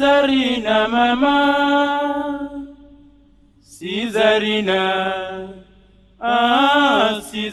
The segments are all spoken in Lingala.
zarina mama si zarina ah si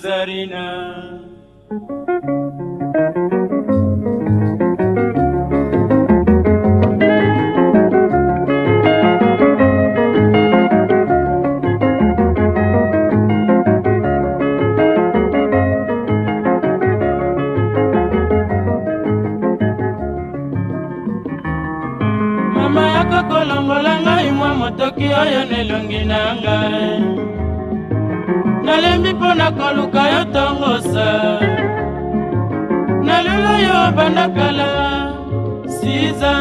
okoki kolongola ngai mwa motoki oyo na elongi na ngai nalembi mpo na koluka yo tongosa na lelo yo obanda kala siza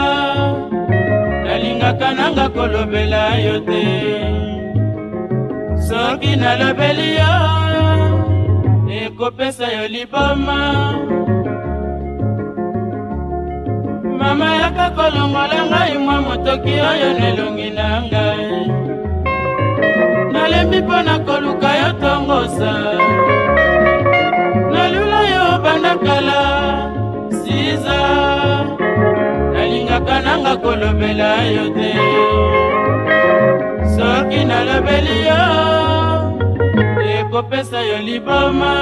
nalingaka nanga kolobela yo te soki nalobeli yo ekopesa yo liboma mama yaka kolongola ngai mwa motoki oyo na elongi na ngai nalembi mpo na koluka yo tongosa nalula yo banda kala siza nalingaka nanga kolobela yo te soki nalobeli yo ekopesa yo liboma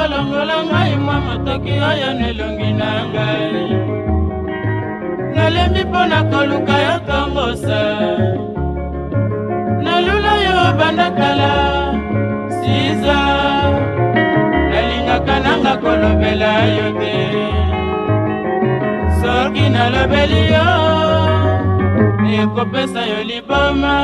kolongola ngai mwa motoki oyo na elongi na ngai nalembi mpo na koluka yo tombosa nalula yo bandakala siza nalingaka nanga kolobela yo te soki nalobeli yo ekopesa yo liboma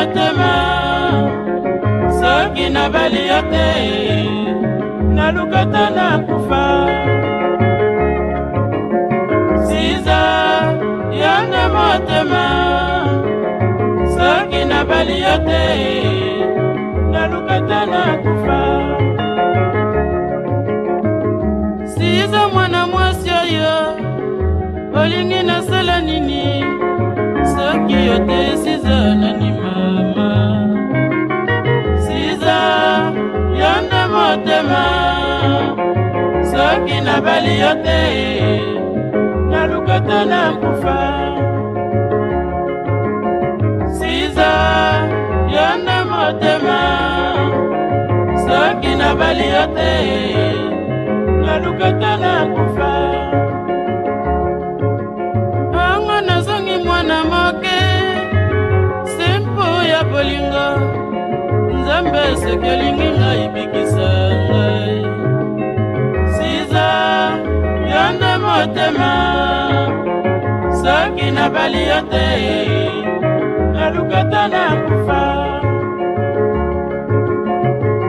motema soki nabali yo te nalukata nakufa siza yanga motema soki nabali yo te nalukata nakufa siza mwana mwasi oyo olingi soki nabali yo te nalukata na nkufa siza yo nde motema soki nabali yo te nalukata na nkufa ango nazongi mwana moke simpu ya bolingo nzambe soki olingi ngai ngai nabali yo te nalukata na kufa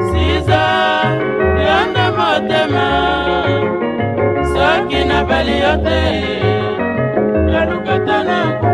siza yanda motema soki nabali yo te nalukata na kufa